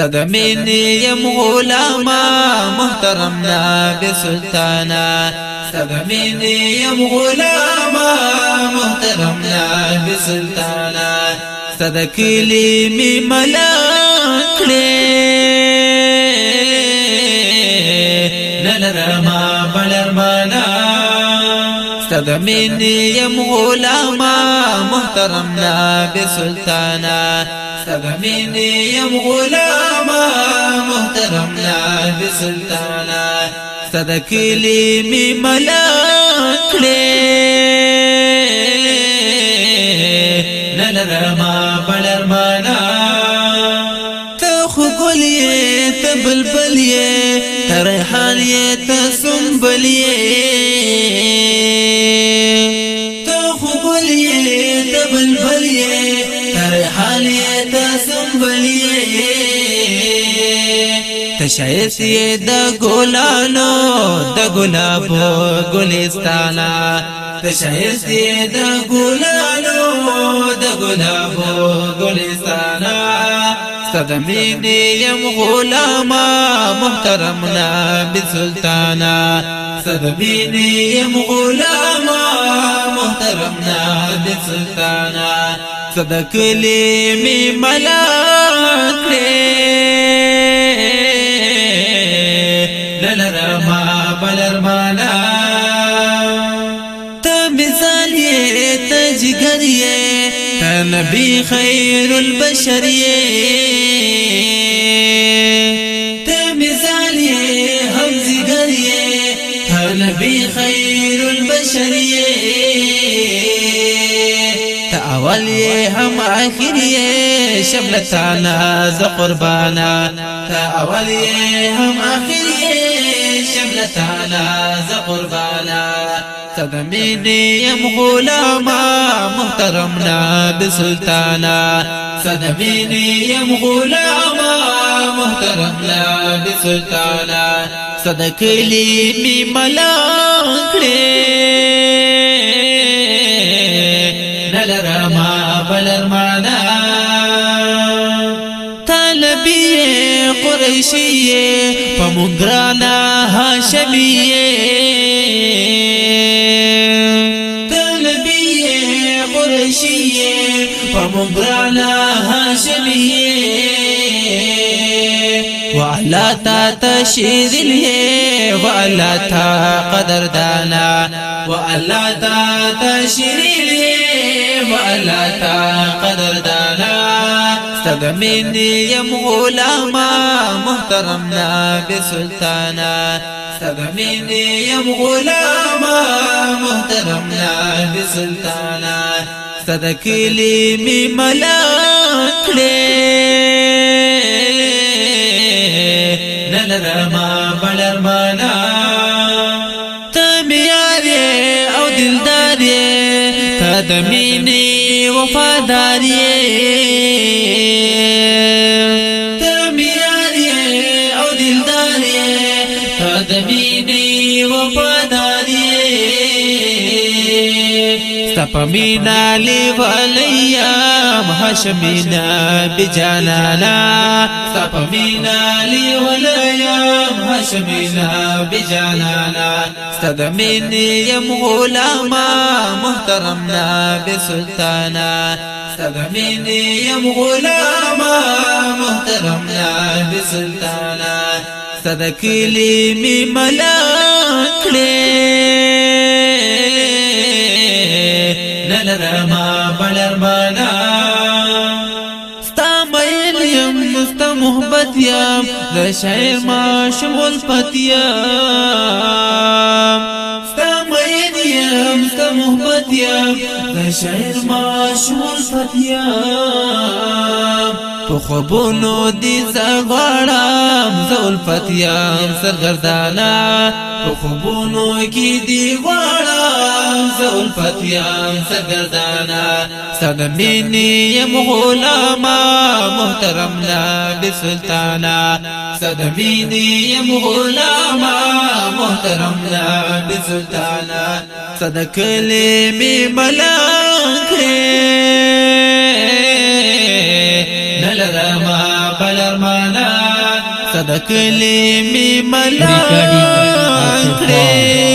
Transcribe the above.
ستد مینی یم غلاما محترم ناب سلطانا. ستد مینی یم غلاما محترم ناب سلطانا. ستد کلی می ملکلی نلرما بلرمانا ستد مینی یم غلاما محترم ناب سلطانا. سبمینی یم غلاما محترمنا بسلطانا صدکلی می ملکلی نلرما بلرمانا تخو گلیه تبلبلیه ترحانیه تسنبلیه تخو تشایست یې د ګلانو د ګلابو ګلستانا. تشایست یې د ګلانو د ګلابو ګلستانا. صدمینی یم غلاما محترمنا بسلطانا صدمینی یم غلاما محترمنا بسلطانا صدکلی می ملک یہ تجگر یہ تنبی خیر البشر یہ تمثال یہ ہم زگر یہ تنبی خیر البشر یہ اول یې هم اخر یې شملتانا ز قربانا. تا اول یې هم اخر یې شملتانا ز قربانا صدمینی یم غلاما محترمنا بسلطانا. صدمینی یم غلاما محترمنا بسلطانا. صدکلی می ملانکڑی لرما بلرمانا. طالبی قریشی فمنگرانا هاشمی طالبی قریشی فمنگرانا هاشمی وعلا تا تشیر لی وعلا تا قدر دانا. وعلا تا تشیر لی وعلا تا قدر دانا. استغمني يم غلاما محترمنا بسلطانا استغمني يم غلاما محترمنا بسلطانا صدقلي مي ملاك نلرما بلرمانا. تدميني وفاداري. تمياري أو سپمینا لی ولیم حشمینا بجانانا لی ولیم حشمینا بجانانا. استدمینی یم غلاما محترمنا بسلطانا. استدمینی یم غلاما محترمنا بسلطانا. صدقلی می ملاک للرما بلرمانا الفتیا د شای ما شمول فتیا ستا محبت یا د شای ما شمول فتیا په خوبونو دي زغړم زول فتیام سرګردانا په خوبونو کې دي غړم زول فتیام سرګردانا صدمینی یم غلاما محترمنا بسلطانا صدمینی یم غلاما محترمنا بسلطانا صدکلی می ملانکه کلمې ملا کړې